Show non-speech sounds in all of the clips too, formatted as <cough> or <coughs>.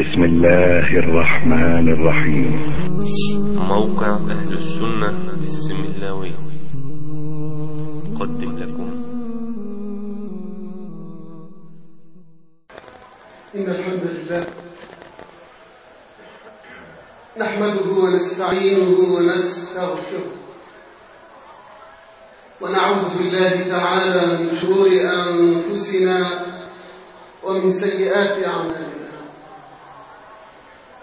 بسم الله الرحمن الرحيم. موقع أهل السنة السملاوي قدم لكم. إن الحمد لله. نحمده ونستعينه ونستغفره. ونعوذ بالله تعالى من شرور أنفسنا ومن سيئات أعمالنا.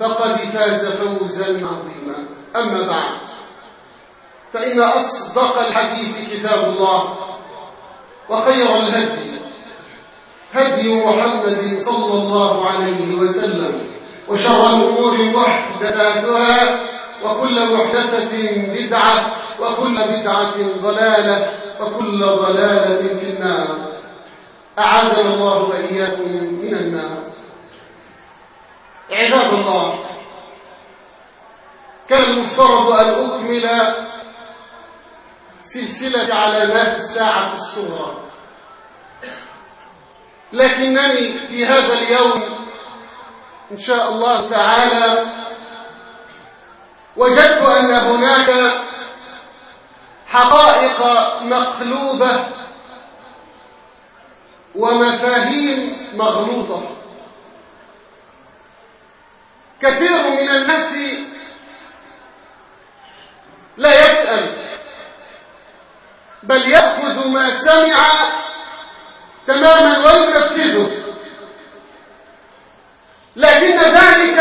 فقد فاز فوزا عظيما. أما بعد فإن أصدق الحديث كتاب الله وخير الهدي هدي محمد صلى الله عليه وسلم وشر الأمور محدثاتها وكل محدثة بدعة وكل بدعة ضلالة وكل ضلالة في النار. أعاذنا الله وإياكم من النار. عباد الله كان المفترض أن أكمل سلسلة علامات الساعة الصغرى. لكنني في هذا اليوم إن شاء الله تعالى وجدت أن هناك حقائق مقلوبة ومفاهيم مغلوطة. كثير من الناس لا يسأل بل يأخذ ما سمع تماما وينفذه. لكن ذلك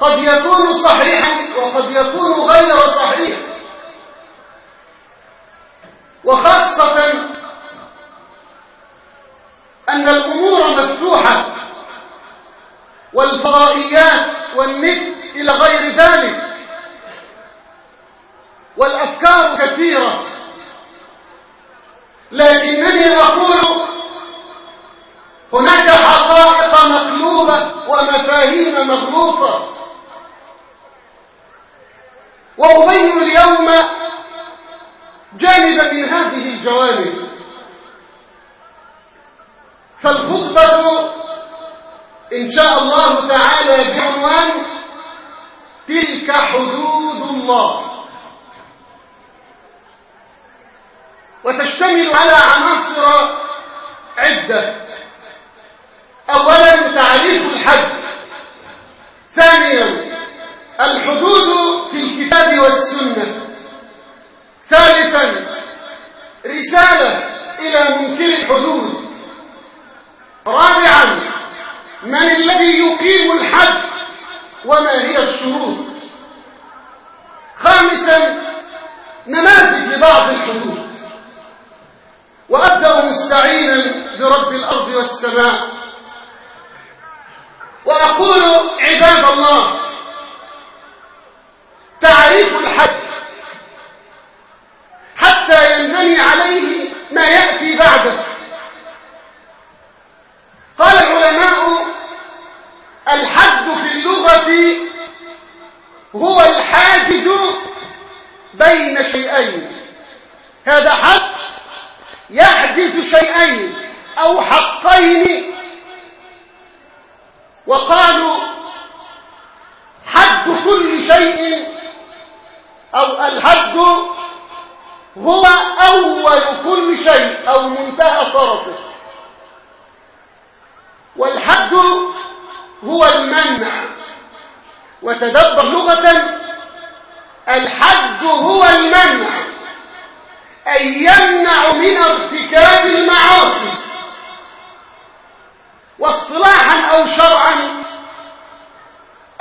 قد يكون صحيحا وقد يكون غير صحيح. وخاصة أن الأمور مفتوحة. والفضائيات والنت إلى غير ذلك. والأفكار كثيرة. لكنني أقول هناك حقائق مقلوبة ومفاهيم مغلوطة. وأبين اليوم جانبا من هذه الجوانب. فالخطبة إن شاء الله تعالى بعنوان تلك حدود الله. وتشتمل على عناصر عدة. أولا تعريف الحد. ثانيا الحدود في الكتاب والسنة. ثالثا رسالة إلى منكر الحدود. رابعا من الذي يقيم الحد وما هي الشروط؟ خامسا نماذج لبعض الحدود. وأبدأ مستعينا برب الأرض والسماء. وأقول عباد الله تعريف الحد حتى ينبني عليه ما يأتي بعده. قال العلماء الحد في اللغة هو الحاجز بين شيئين. هذا حد يحجز شيئين أو حقين. وقالوا حد كل شيء أو الحد هو أول كل شيء أو منتهى طرفه والحد هو المنع. وتدبر لغة الحد هو المنع. أي يمنع من ارتكاب المعاصي. واصطلاحا أو شرعا.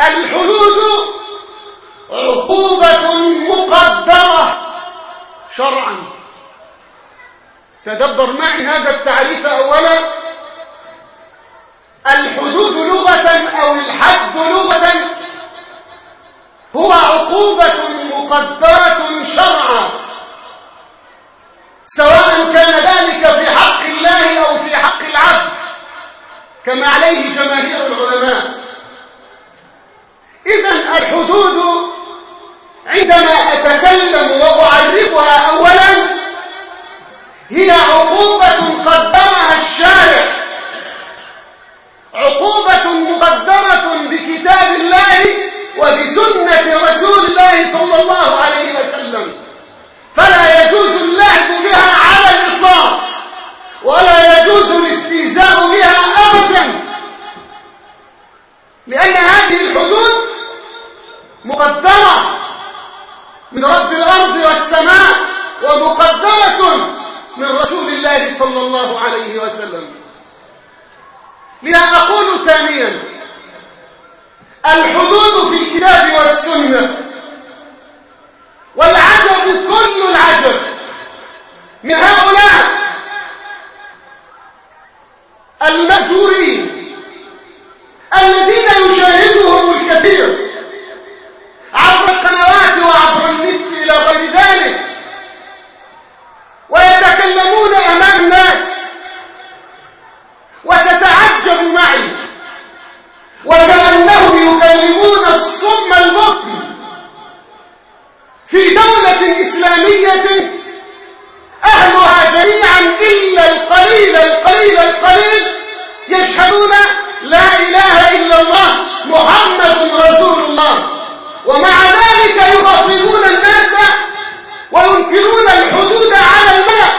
الحدود عقوبة مقدرة. شرعا. تدبر معي هذا التعريف أولا. الحدود لغة أو الحد لغة هو عقوبة مقدرة شرعا. سواء كان ذلك في حق الله أو في حق العبد كما عليه جماهير العلماء. إذا الحدود عندما أتكلم وأعرفها أولا هي عقوبة قدرها الشارع. عقوبة مقدرة بكتاب الله وبسنة رسول الله صلى الله عليه وسلم. فلا يجوز اللعب بها على الإطلاق ولا يجوز الاستهزاء بها أبدا. لأن هذه الحدود مقدرة من رب الأرض والسماء ومقدرة من رسول الله صلى الله عليه وسلم. لذا أقول ثانيا الحدود في الكتاب والسنة والعجب كل العجب من هؤلاء المجهورين الذين يشاهدهم الكثير عبر القنوات وعبر النت إلى غير ذلك ويتكلمون أمام الناس معي وكأنهم يكلمون الصم البطن في دولة إسلامية أهلها جميعا إلا القليل القليل القليل يشهدون لا إله إلا الله محمد رسول الله. ومع ذلك يبطلون الناس وينكرون الحدود على الملأ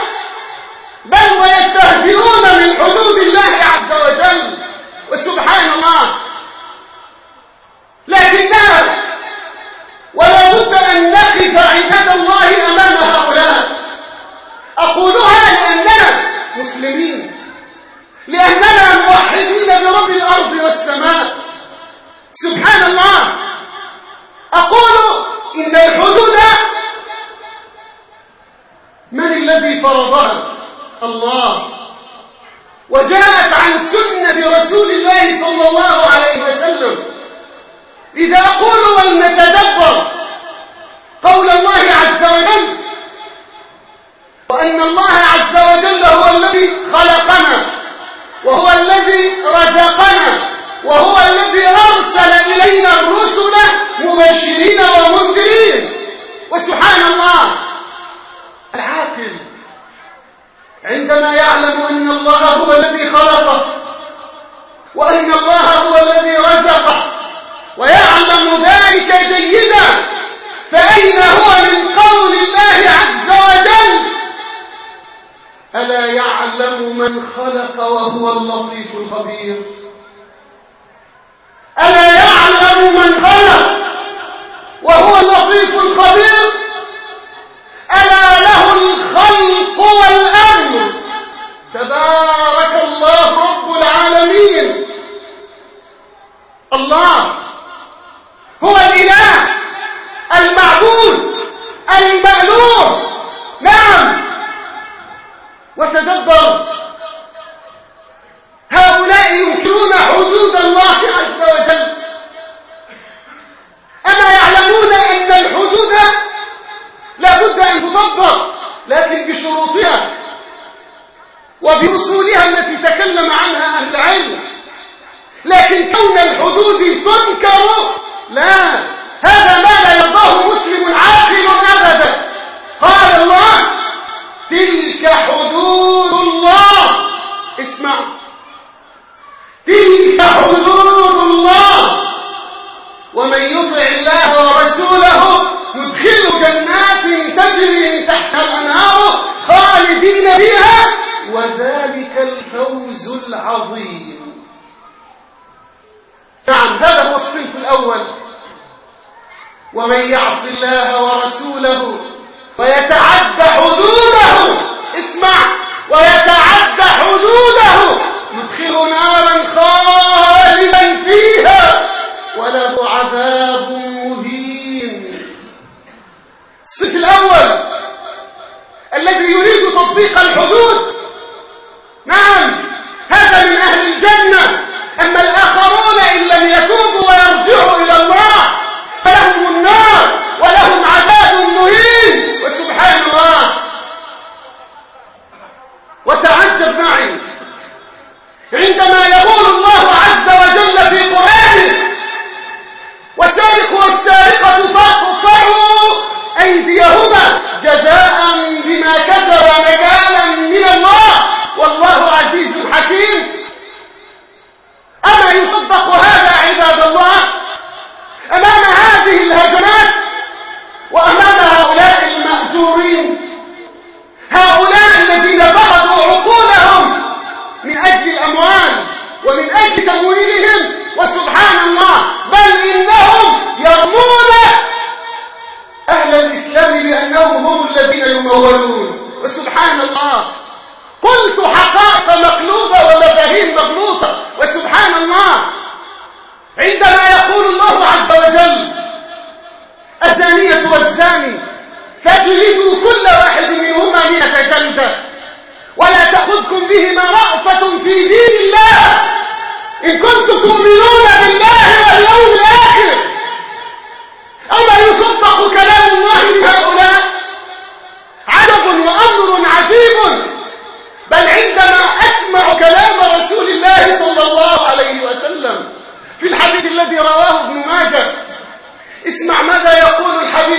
بل ويستهزئون من حدود الله عز وجل وسبحان الله. لكننا ولا بد أن نقف عباد الله أمام هؤلاء. أقولها لأننا مسلمين. لأننا موحدين برب الأرض والسماء. سبحان الله. أقول إن الحدود من الذي فرضها الله؟ وجاءت عن سنة رسول الله صلى الله عليه وسلم. إذا أقول ولنتدبر قول الله عز وجل وأن الله عز وجل هو الذي خلقنا وهو الذي رزقنا وهو الذي أرسل إلينا الرسل مبشرين ومنذرين وسبحان الله العاقل عندما يعلم أن الله هو الذي خلقه وأن الله هو الذي رزقه ويعلم ذلك جيدا. فأين هو من قول الله عز وجل؟ ألا يعلم من خلق وهو اللطيف الخبير؟ ألا يعلم من خلق وهو اللطيف الخبير ألا له الخلق والأمر تبارك الله رب العالمين الله. هو الإله المعبود المألوه نعم. وتدبر. هؤلاء ينكرون حدود الله عز وجل. أما يعلمون أن الحدود لابد أن تطبق لكن بشروطها وبأصولها التي تكلم عنها أهل العلم. لكن كون الحدود تنكر لا. هذا ما لا يرضاه مسلم عاقل أبدا. قال تلك حدود الله. اسمع. تلك حدود الله. ومن يطع الله ورسوله يدخل جنات تجري تحت الأنهار خالدين فيها. وذلك الفوز العظيم. نعم هذا هو الصنف الأول. ومن يعص الله ورسوله ويتعدى حدوده اسمع ويتعدى حدوده يدخل نارا خالدا فيها وله عذاب مهين. الصف الأول الذي يريد تطبيق الحدود. نعم هذا من أهل الجنة أما الآخرون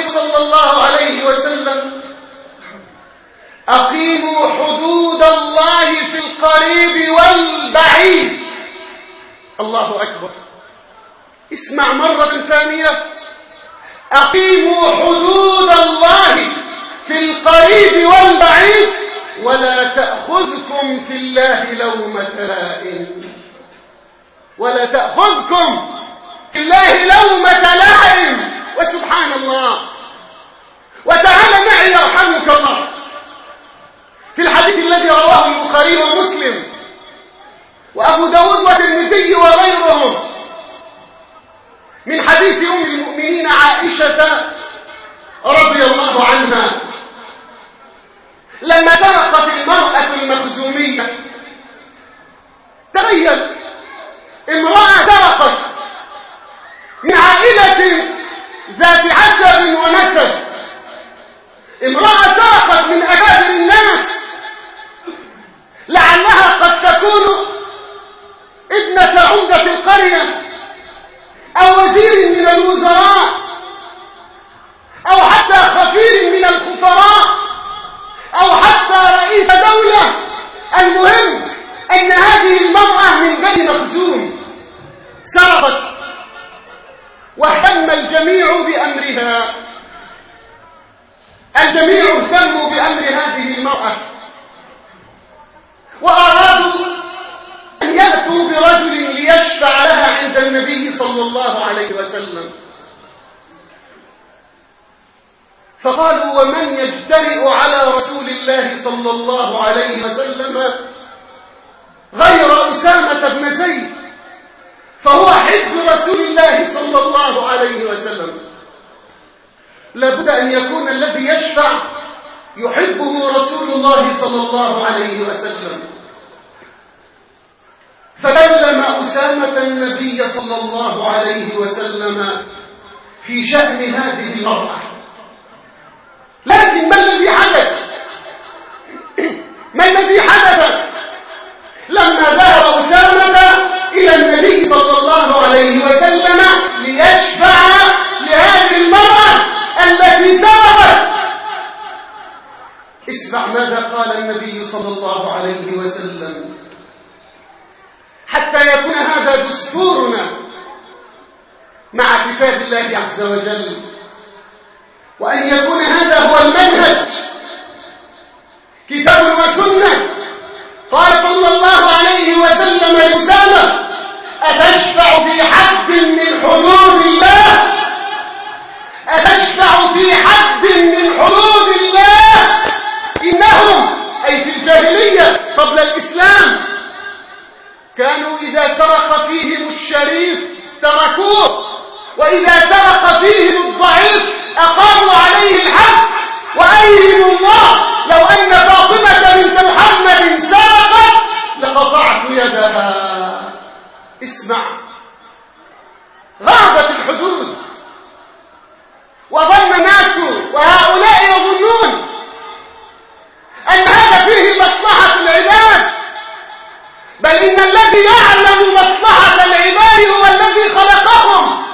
صلى الله عليه وسلم أقيموا حدود الله في القريب والبعيد. الله أكبر. اسمع مرة ثانية. أقيموا حدود الله في القريب والبعيد ولا تأخذكم في الله لومة لائم. ولا تأخذكم في الله لومة لائم. وسبحان الله. وتعال معي يرحمك الله. في الحديث الذي رواه البخاري ومسلم وأبو داود والترمذي وغيرهم. من حديث أم المؤمنين عائشة رضي الله عنها. لما سرقت المرأة المخزومية تخيل امرأة سرقت من عائلة ذات عسب ونسب. امرأة سرقت من أكابر الناس. لعلها قد تكون ابنة عمدة القرية أو وزير من الوزراء أو حتى خفير من الخفراء أو حتى رئيس دولة. المهم أن هذه المرأة من بني مخزوم سرقت واهتم الجميع بأمرها. الجميع اهتموا بأمر هذه المرأة. وأرادوا أن يأتوا برجل ليشفع لها عند النبي صلى الله عليه وسلم. فقالوا ومن يجترئ على رسول الله صلى الله عليه وسلم غير أسامة بن زيد فهو حب رسول الله صلى الله عليه وسلم. لابد أن يكون الذي يشفع يحبه رسول الله صلى الله عليه وسلم. فكلم أسامة النبي صلى الله عليه وسلم في شأن هذه المرأة. لكن ما الذي حدث؟ ما الذي حدث؟ لما ذهب أسامة إلى النبي صلى الله عليه وسلم ليشفع لهذه المرأة التي سرقت اسمع ماذا قال النبي صلى الله عليه وسلم. حتى يكون هذا دستورنا مع كتاب الله عز وجل. وأن يكون هذا هو المنهج. كتاب وسنة. قال صلى الله عليه وسلم لأسامة أتشفع في حد من حدود الله أتشفع في حد من حدود الله إنهم أي في الجاهلية قبل الإسلام. كانوا إذا سرق فيهم الشريف تركوه وإذا سرق فيهم الضعيف أقاموا عليه الحد وأيهم الله؟ لو أن فاطمة بنت محمد سرقت لقطعت يدها. اسمع. غابت الحدود. وظن الناس وهؤلاء يظنون أن هذا فيه مصلحة العباد. بل إن الذي يعلم مصلحة العباد هو الذي خلقهم.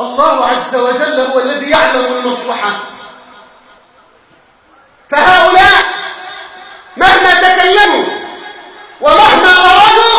الله عز وجل هو الذي يعلم المصلحة. فهؤلاء مهما تكلموا ومهما أرادوا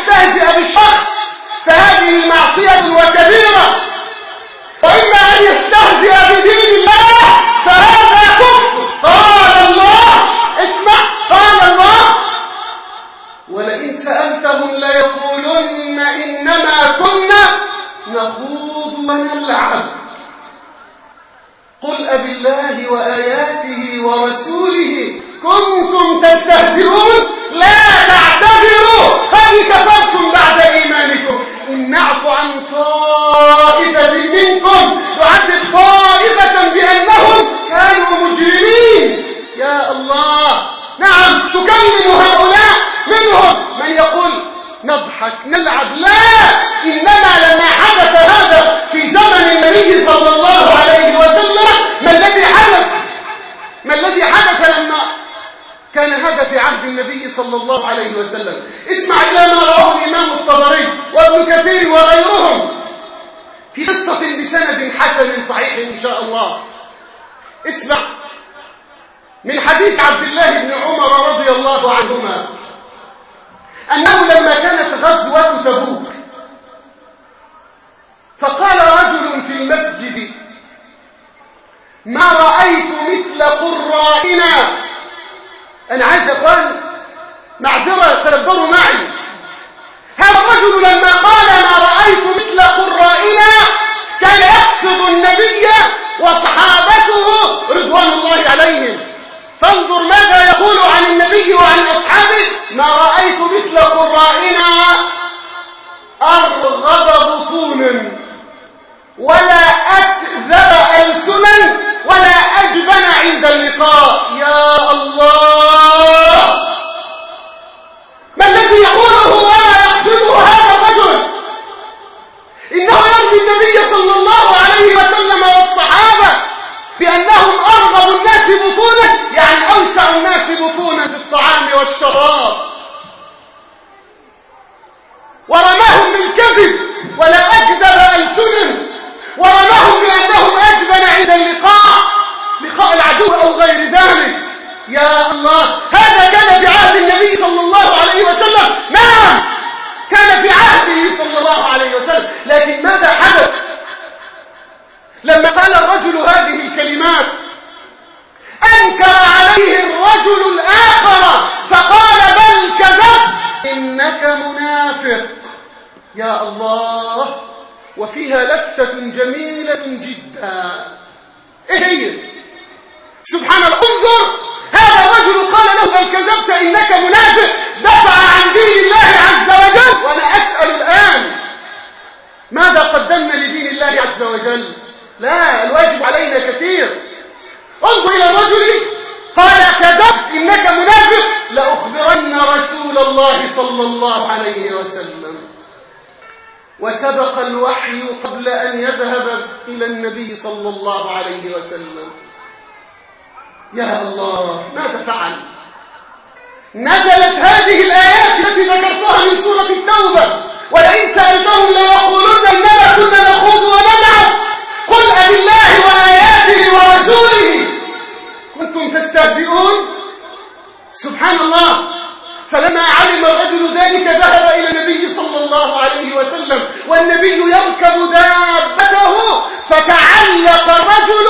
يستهزئ بالشخص فهذه معصية وكبيرة وإما أن يستهزئ بدين الله فهذا كفر. قال الله اسمع قال الله ولئن سألتهم ليقولن إنما كنا نخوض ونلعب. قل أبالله وآياته ورسوله كنتم تستهزئون؟ قد كفرتم بعد إيمانكم. إن نعفو عن طائفة منكم تعذب طائفة بأنهم كانوا مجرمين. يا الله. نعم تكلم هؤلاء منهم من يقول نضحك نلعب. لا إنما لما حدث هذا في زمن النبي صلى الله عليه وسلم ما الذي حدث؟ ما الذي حدث لما كان هذا في عهد النبي صلى الله عليه وسلم. اسمع إلى ما رواه الإمام الطبري وابن كثير وغيرهم في قصة بسند حسن صحيح إن شاء الله. اسمع. من حديث عبد الله بن عمر رضي الله عنهما. أنه لما كانت غزوة تبوك فقال رجل في المسجد ما رأيت مثل قرائنا أنا عايز أقول معذرة تدبروا معي. هذا الرجل لما قال ما رأيت مثل قرائنا كان يقصد النبي وصحابته رضوان الله عليهم. فانظر ماذا يقول عن النبي وعن أصحابه. ما رأيت مثل قرائنا أرغب بطونا ولا أكذب ألسنا ولا أجبن عند اللقاء. يا الله. ما الذي يقوله وما يقصده هذا الرجل؟ إنه يرضي النبي صلى الله عليه وسلم والصحابة بأنهم أرغب الناس بطونا يعني أوسع الناس بطونا في الطعام والشراب. ورماهم بالكذب ولا أكذب ألسنا ورماهم بأنهم أجبن عند اللقاء. العدو أو غير ذلك. يا الله هذا كان في عهد النبي صلى الله عليه وسلم. نعم كان في عهده صلى الله عليه وسلم. لكن ماذا حدث؟ لما قال الرجل هذه الكلمات أنكر عليه الرجل الآخر فقال بل كذبت. إنك منافق. يا الله وفيها لفتة جميلة جدا. إيه هي؟ سبحان الله انظر! هذا الرجل قال له بل كذبت إنك منافق. دفع عن دين الله عز وجل. وأنا أسأل الآن ماذا قدمنا لدين الله عز وجل؟ لا الواجب علينا كثير. انظر إلى الرجل. قال كذبت إنك منافق. لأخبرن رسول الله صلى الله عليه وسلم. وسبق الوحي قبل أن يذهب إلى النبي صلى الله عليه وسلم. يا الله ماذا فعل؟ نزلت هذه الآيات التي ذكرتها من سورة التوبة. ولئن سألتهم ليقولن إنما كنا نخوض ونلعب. قل أب الله وآياته ورسوله. كنتم تستهزئون؟ سبحان الله. فلما علم الرجل ذلك ذهب إلى النبي صلى الله عليه وسلم والنبي يركب دابته فتعلق الرجل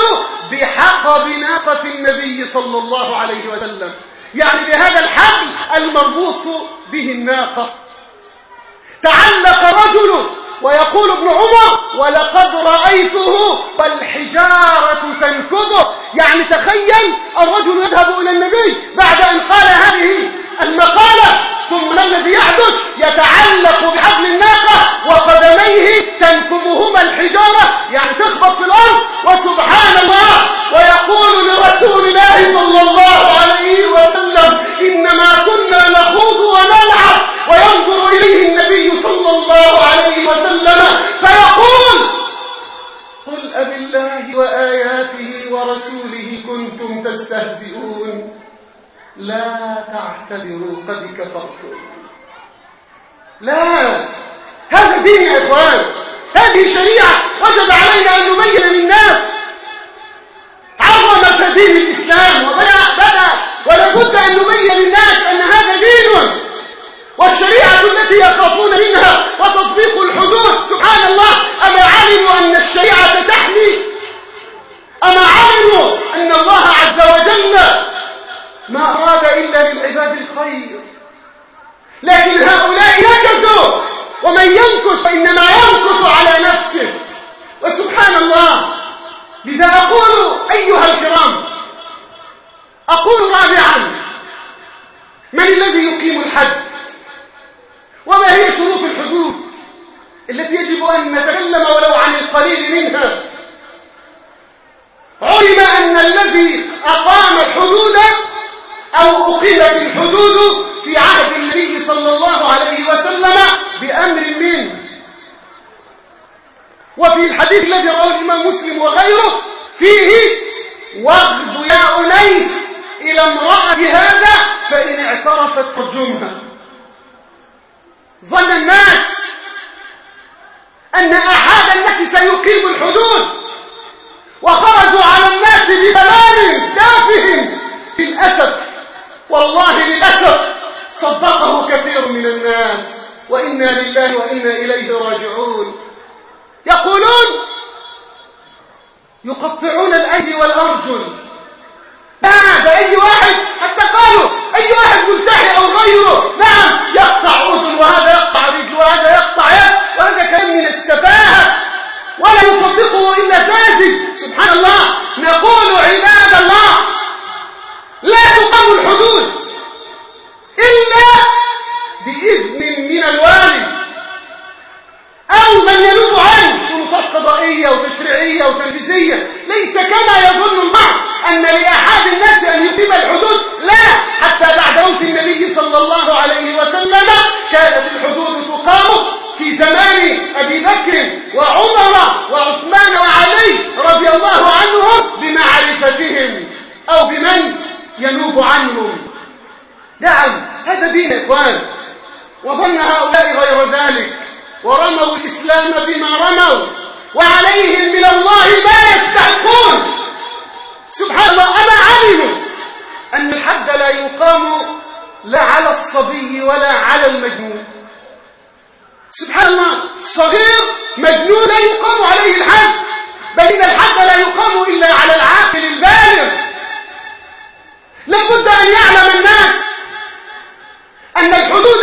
بحقب ناقة النبي صلى الله عليه وسلم. يعني بهذا الحبل المربوط به الناقة. تعلق الرجل ويقول ابن عمر ولقد رأيته والحجارة تنكبه يعني تخيل الرجل يذهب إلى النبي بعد أن قال هذه المقالة ثم الذي يحدث يتعلق بحبل الناقة وقدميه تنكبهما الحجارة يعني تخبط في الأرض وسبحان الله ويقول لرسول الله صلى الله عليه وسلم إنما كنا نخوض ونلعب وينظر إليه النبي صلى الله عليه وسلم فيقول قل أب الله وآياته ورسوله كنتم تستهزئون. لا تعتذروا قد كفرتم لا هذا دين يا إخوان. هذه شريعة وجب علينا أن نبين للناس عظمة دين الإسلام. وبدأ بدأ ولابد أن نبين للناس أن هذا دين. والشريعة التي يخافون منها وتطبيق الحدود سبحان الله أما علموا أن الشريعة تحمي أما علموا أن الله عز وجل ما أراد إلا للعباد الخير. لكن هؤلاء نكثوا ومن ينكث فإنما ينكث على نفسه. وسبحان الله. لذا أقول أيها الكرام أقول رابعا من الذي يقيم الحد وما هي شروط الحدود التي يجب أن نتكلم ولو عن القليل منها؟ علم أن الذي أقام الحدود أو أقيمت الحدود في عهد النبي صلى الله عليه وسلم بأمر منه وفي الحديث الذي رواه الإمام مسلم وغيره فيه واغد يا أنيس إلى امرأة هذا فإن اعترفت فرجمها ظن الناس أن أحد الناس سيقيم الحدود وخرجوا على الناس بكلام تافه للأسف والله للأسف صدقه كثير من الناس وإنا لله وإنا إليه راجعون. يقولون يقطعون الأيدي والأرجل. نعم أي واحد؟ حتى قالوا أي واحد ملتحي أو غيره. نعم يقطع أذن وهذا يقطع رجل وهذا يقطع يد وهذا كلام من السفاهة ولا يصدقه إلا كاذب سبحان الله نقول عباد الله لا تقام الحدود إلا بإذن من الوالي أو من ينوب عنه. سلطات قضائية وتشريعية وتنفيذية. ليس كما يظن البعض أن لأحد الناس أن يقيم الحدود. لا حتى بعد موت النبي صلى الله عليه وسلم كانت الحدود تقام في زمان أبي بكر وعمر وعثمان وعلي رضي الله عنهم بمعرفتهم أو بمن؟ ينوب عنهم. نعم هذا دين إخوان. وظن هؤلاء غير ذلك. ورموا الإسلام بما رموا وعليهم من الله ما يستحقون. سبحان الله أما علموا أن الحد لا يقام لا على الصبي ولا على المجنون. سبحان الله صغير مجنون لا يقام عليه الحد بل إن الحد لا يقام إلا على العاقل البالغ. لابد أن يعلم الناس أن الحدود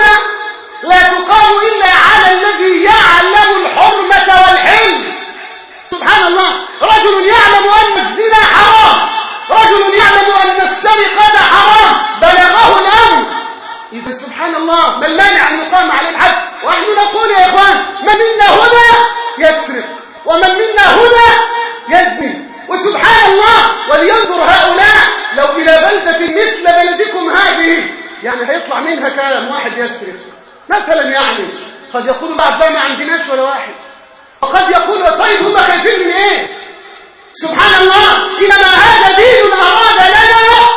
لا تقام إلا على الذي يعلم الحرمة والحلم. سبحان الله. رجل يعلم أن الزنا حرام. رجل يعلم أن السرقة حرام. بلغه الأمر. إذا سبحان الله ما المانع أن يقام عليه الحد؟ ونحن نقول يا إخوان من منا هنا يسرق ومن منا هنا يزني. وسبحان الله ولينظر هؤلاء لو إلى بلدة مثل بلدكم هذه. يعني هيطلع منها كلام واحد يسرق. مثلا يعني قد يقول بعض ما عندناش ولا واحد. وقد يقول طيب هم خايفين من إيه؟ سبحان الله إنما هذا دين أراد لنا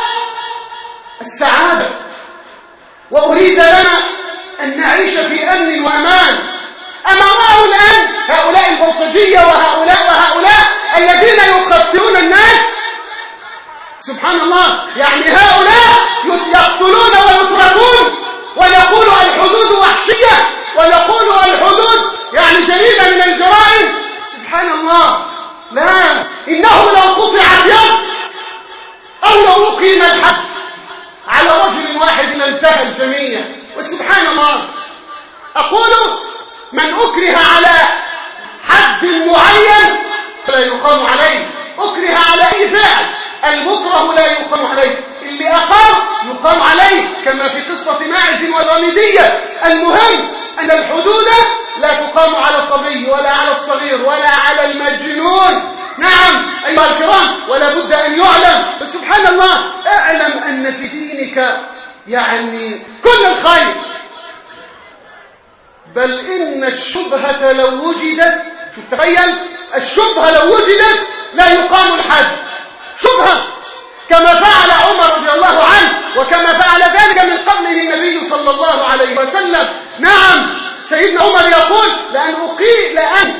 السعادة. وأريد لنا أن نعيش في أمن وأمان. اما راوا الآن هؤلاء البلطجية وهؤلاء وهؤلاء الذين يقتلون الناس. سبحان الله يعني هؤلاء يقتلون ويتركون ونقول الحدود وحشية. ونقول الحدود يعني جريمة من الجرائم. سبحان الله لا. إنه لو قطعت يد أو لو أقيم الحد على رجل واحد لانتهى الجميع وسبحان الله أقول من أكره على حد معين فلا يقام عليه. أكره على أي فعل المكره لا يقام عليه. اللي أقام يقام عليه كما في قصة ماعز والغامدية المهم أن الحدود لا تقام على الصبي ولا على الصغير ولا على المجنون. نعم أيها الكرام ولا بد أن يعلم. فسبحان الله اعلم أن في دينك يعني كل الخير. بل إن الشبهة لو وجدت شوف تخيل الشبهة لو وجدت لا يقام الحد شبهة كما فعل عمر رضي الله عنه وكما فعل ذلك من قبله النبي صلى الله عليه وسلم. نعم. سيدنا عمر يقول لأن أقيم لأن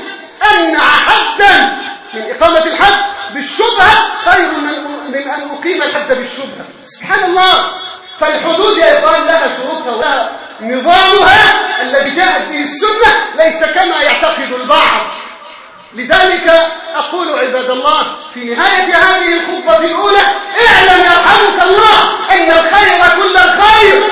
أمنع حدا من إقامة الحد بالشبهة خير من أن أقيم الحد بالشبهة. سبحان الله. فالحدود يا إخوان لها شروطها ولها نظامها الذي جاءت به السنة ليس كما يعتقد البعض. لذلك أقول عباد الله في نهاية هذه الخطبة الأولى اعلم يرحمك الله أن الخير كل الخير.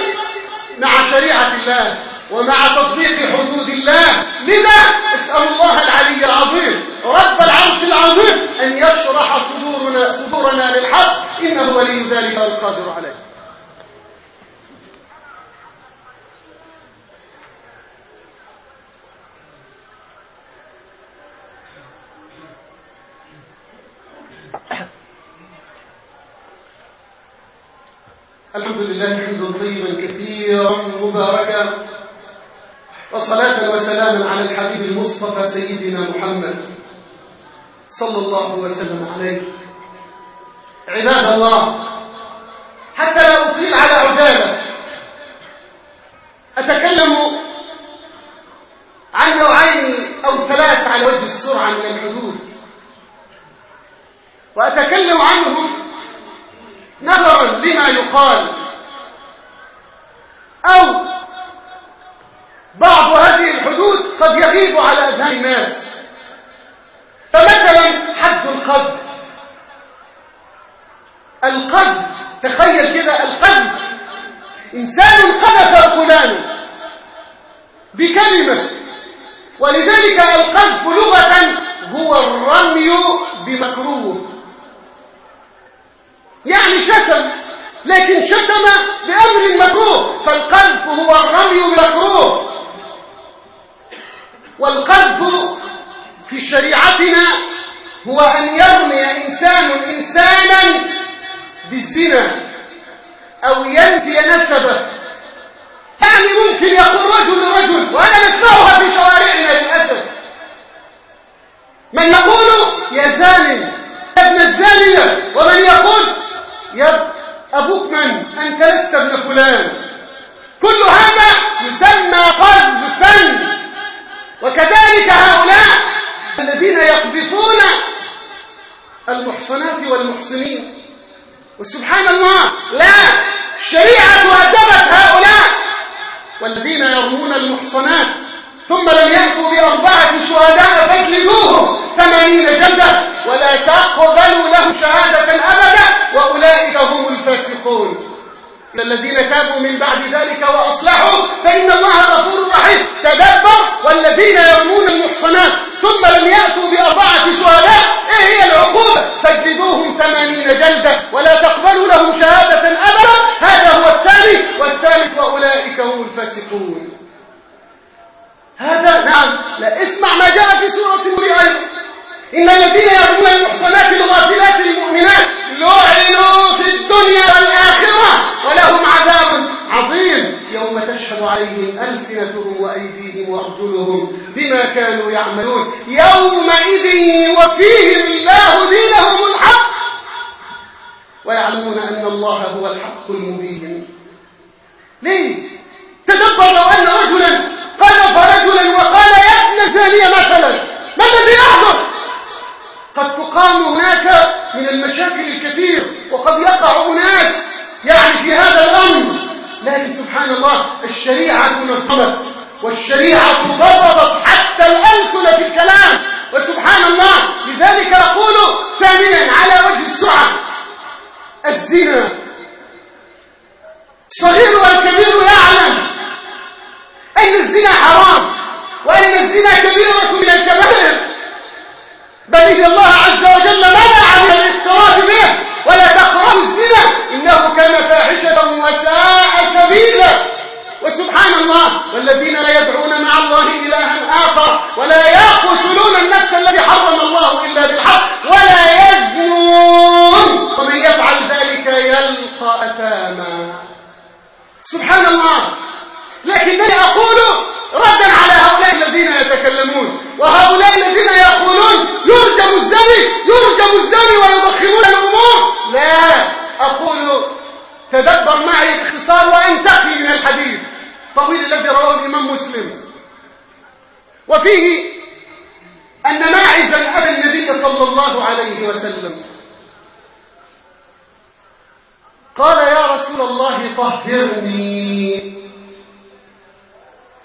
مع شريعة الله ومع تطبيق حدود الله. لذا اسأل الله العلي العظيم رب العرش العظيم أن يشرح صدورنا, صدورنا للحق. إنه ولي ذلك القادر عليه. <coughs> الحمد لله حمدا طيبا كثيرا مباركا وصلاة وسلاما على الحبيب المصطفى سيدنا محمد صلى الله وسلم عليه. عباد الله حتى لا أطيل على عجالة أتكلم عن نوعين أو ثلاث على وجه السرعة من الحدود. وأتكلم عنهم نظرا لما يقال أو بعض هذه الحدود قد يغيب على أذهان الناس. فمثلا حد القذف. القذف تخيل كده القذف. إنسان قذف فلان بكلمة ولذلك القذف لغة هو الرمي بمكروه. يعني شتم لكن شتم بأمر مكروه فالقذف هو الرمي بمكروه والقذف في شريعتنا هو أن يرمي إنسان إنسانا بالزنا أو ينفي نسبه. يعني ممكن يقول رجل لرجل وأنا نسمعها في شوارعنا للأسف. من يقول يا زاني ابن الزانية ومن يقول يا أبوك من؟ أنت لست ابن فلان. كل هذا يسمى قذفا وكذلك هؤلاء الذين يقذفون المحصنات والمحصنين وسبحان الله لا الشريعة أدبت هؤلاء. والذين يرمون المحصنات. ثم لم يأتوا بأربعة شهداء فاجلدوهم ثمانين جلدة. ولا تقبلوا لهم شهادة أبدا وأولئك هم الفاسقون. الذين تابوا من بعد ذلك وأصلحوا فإن الله غفور رحيم. تدبر والذين يرمون المحصنات ثم لم يأتوا بأربعة شهداء إيه هي العقوبة؟ فاجلدوهم ثمانين جلدة ولا تقبلوا لهم شهادة أبدا. هذا هو الثاني والثالث وأولئك هم الفاسقون. هذا نعم لا اسمع ما جاء في سورة مريم إن الذين يرمون المحصنات الغافلات المؤمنات لعنوا في الدنيا والآخرة ولهم عذاب عظيم يوم تشهد عليهم ألسنتهم وأيديهم وأرجلهم بما كانوا يعملون يومئذ يوفيهم الله دينهم الحق ويعلمون أن الله هو الحق المبين ليه؟ تدبر لو أن رجلا قذف رجلا وقال يا ابن زانية مثلا ما الذي يحدث؟ قد تقام هناك من المشاكل الكثير وقد يقع أناس يعني في هذا الأمر. لكن سبحان الله الشريعة نظمت والشريعة ضبطت حتى الألسن في الكلام. وسبحان الله لذلك أقول ثانيا على وجه السرعة الزنا. الصغير والكبير يعلم أن الزنا حرام وأن الزنا كبيرة من الكبائر. بل إن الله عز وجل منع من الاقتراف به ولا تقربوا الزنا. إنه كان فاحشة وساء سبيلا. وسبحان الله والذين لا يدعون مع الله إلها آخر ولا يقتلون النفس الذي حرم الله إلا بالحق ولا يزنون. ومن يفعل ذلك يلقى أثاما. سبحان الله. لكنني أقول ردا على هؤلاء الذين يتكلمون. وهؤلاء الذين يقولون يرجم الزمي يرجم الزمي ويضخمون الأمور. لا أقول تدبر معي باختصار وانتقي من الحديث طويل الذي رواه الإمام مسلم. وفيه أن ماعزا أبا النبي صلى الله عليه وسلم. قال يا رسول الله طهرني.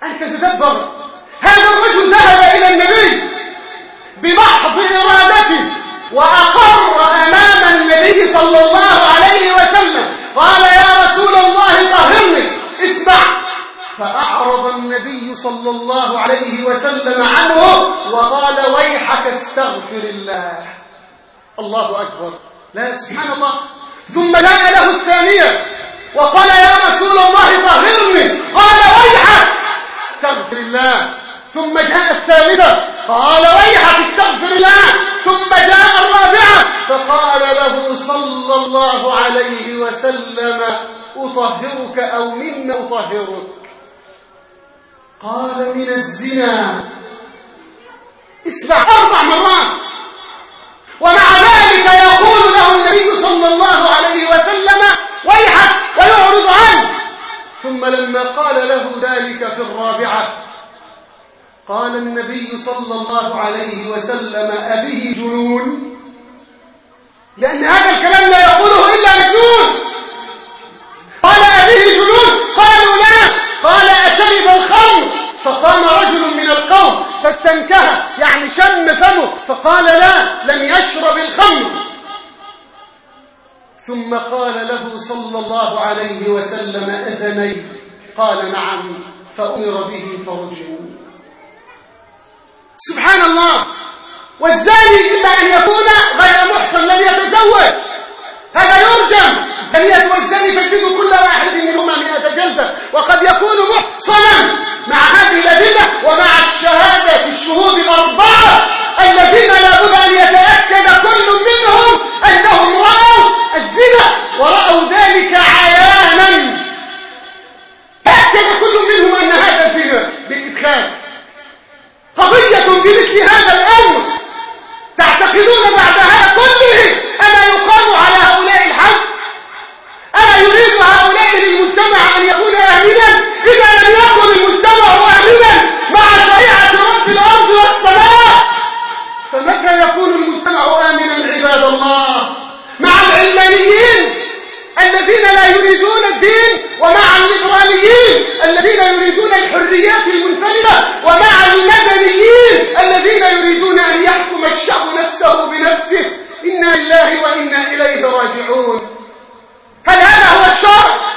أن تتدبر. هذا الرجل ذهب إلى النبي بمحض إرادته وأقر أمام النبي صلى الله عليه وسلم. قال يا رسول الله طهرني. اسمع. فأعرض النبي صلى الله عليه وسلم عنه وقال ويحك استغفر الله. الله أكبر. لا سبحان الله. ثم جاء له الثانية وقال يا رسول الله طهرني. قال أستغفر الله. ثم جاء الثالثة. قال ويحك استغفر الله. ثم جاء الرابعة. فقال له صلى الله عليه وسلم أطهرك أو من أطهرك؟ قال من الزنا. اسمع أربع مرات. ومع ذلك يقول له النبي صلى الله عليه وسلم ويحك ثم لما قال له ذلك في الرابعة قال النبي صلى الله عليه وسلم أبيه جنون؟ لأن هذا الكلام لا يقوله إلا مجنون قال أبيه جنون؟ قالوا لا. قال أشرب الخمر؟ فقام رجل من القوم فاستنكه يعني شم فمه فقال لا لم يشرب الخمر. ثم قال له صلى الله عليه وسلم أزني قال نعم فأمر به فرجم سبحان الله والزاني إلا أن يكون غير محصن لم يتزوج. هذا يرجم الزانية والزاني تجد كل واحد منهما مئة جلدة. وقد يكون محصنا مع هذه الأدلة ومع الشهادة في الشهود الأربعة الذين لابد أن يتأكد كل منهم أنهم رأوا الزنا ورأوا ذلك عيانا تأكد كل منهم أن هذا زنا بالإدخال بمثل هذا الأمر. تعتقدون بعد هذا كله ألا يقام على هؤلاء الحد ألا يريد هؤلاء للمجتمع أن يكون آمنا؟ إذا لم يكن المجتمع آمنا مع شريعة رب الأرض والسماء فمتى يكون المجتمع آمنا عباد الله؟ مع العلمانيين الذين لا يريدون الدين ومع الليبراليين الذين يريدون الحريات المنفردة ومع المدنيين الذين يريدون أن يحكم الشعب نفسه بنفسه. إنا لله وإنا إليه راجعون. هل هذا هو الشرع؟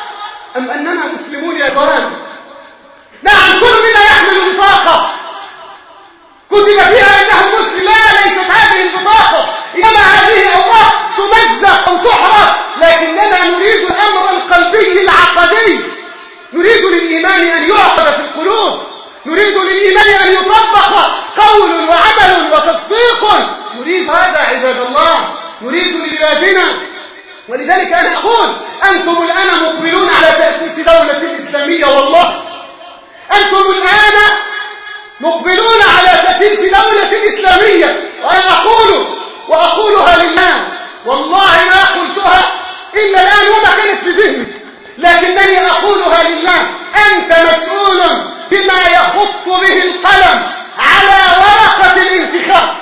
أم أننا مسلمون يا إخوان نعم كل منا يحمل بطاقة كتب فيها أنه مسلم لا ليست هذه البطاقة. إنما هذه أوراق تمزق أو تحرق. لكننا نريد الأمر القلبي العقدي. نريد للإيمان أن يعقد في القلوب. نريد للإيمان أن يطبق قول وعمل وتصديق. نريد هذا عباد الله. نريد لبلادنا ولذلك أنا أقول أنتم الآن مقبلون على تأسيس دولة إسلامية والله. أنتم الآن مقبلون على تأسيس دولة إسلامية وأنا أقول وأقولها لله والله ما قلتها إلا الآن وما كانت في ذهني. لكنني أقولها لله أنت مسؤول بما يخط به القلم على ورقة الانتخاب.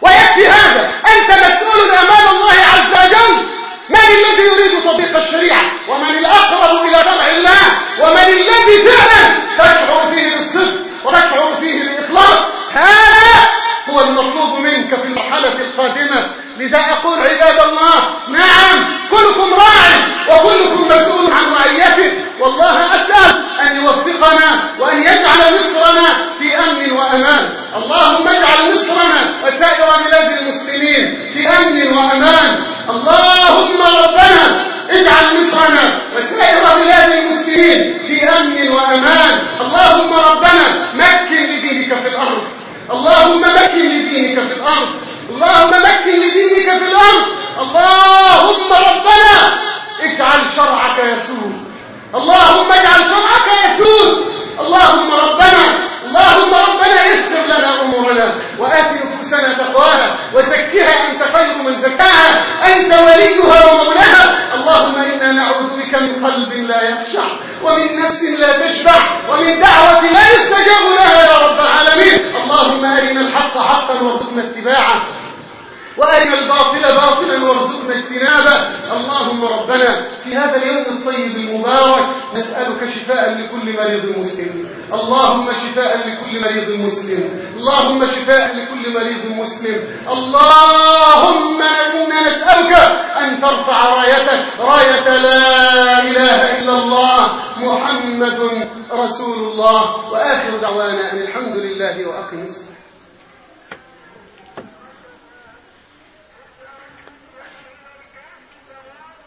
ويكفي هذا أنت مسؤول أمام الله عز وجل. من الذي يريد تطبيق الشريعة؟ ومن الأقرب إلى شرع الله؟ ومن الذي فعلا؟ تشعر فيه بالصدق وتشعر فيه بالإخلاص. هذا هو المطلوب منك في المرحلة القادمة. لذا أقول عباد الله نعم كلكم راع وكلكم مسؤول عن رعيته. والله أسأل أن يوفقنا وأن يجعل مصرنا في أمن وأمان. اللهم اجعل مصرنا وسائر بلاد المسلمين في أمن وأمان. اللهم ربنا اجعل مصرنا وسائر بلاد المسلمين في أمن وأمان. اللهم ربنا مكن لدينك في الأرض. اللهم مكن لدينك في الأرض. اللهم مكن لدينك في الأرض. اللهم ربنا اجعل شرعك يسود اللهم اجعل شرعك يسود اللهم ربنا اللهم ربنا يسر لنا أمورنا وآت نفوسنا تقواها وزكها أنت خير من زكاها. أنت وليها ومولاها. اللهم إنا نعوذ بك من قلب لا يخشع ومن نفس لا تشبع ومن دعوة لا يستجاب لها يا رب العالمين. اللهم أرنا الحق حقا وارزقنا اتباعه. وأرنا الباطل باطلا وارزقنا اجتنابه. اللهم ربنا في هذا اليوم الطيب المبارك نسألك شفاء لكل مريض مسلم. اللهم شفاء لكل مريض مسلم. اللهم شفاء لكل مريض مسلم. اللهم إنا نسألك أن ترفع رايتك. راية لا إله إلا الله محمد رسول الله. وآخر دعوانا أن الحمد لله وأقم الصلاة.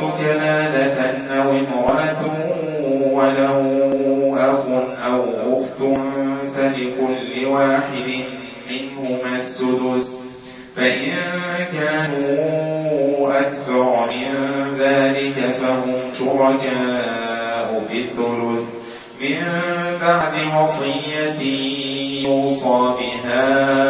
يورث كلالة أو امرأة وله أخ أو أخت فلكل واحد منهما السدس. فإن كانوا أكثر من ذلك فهم شركاء في الثلث. من بعد وصية يوصى بها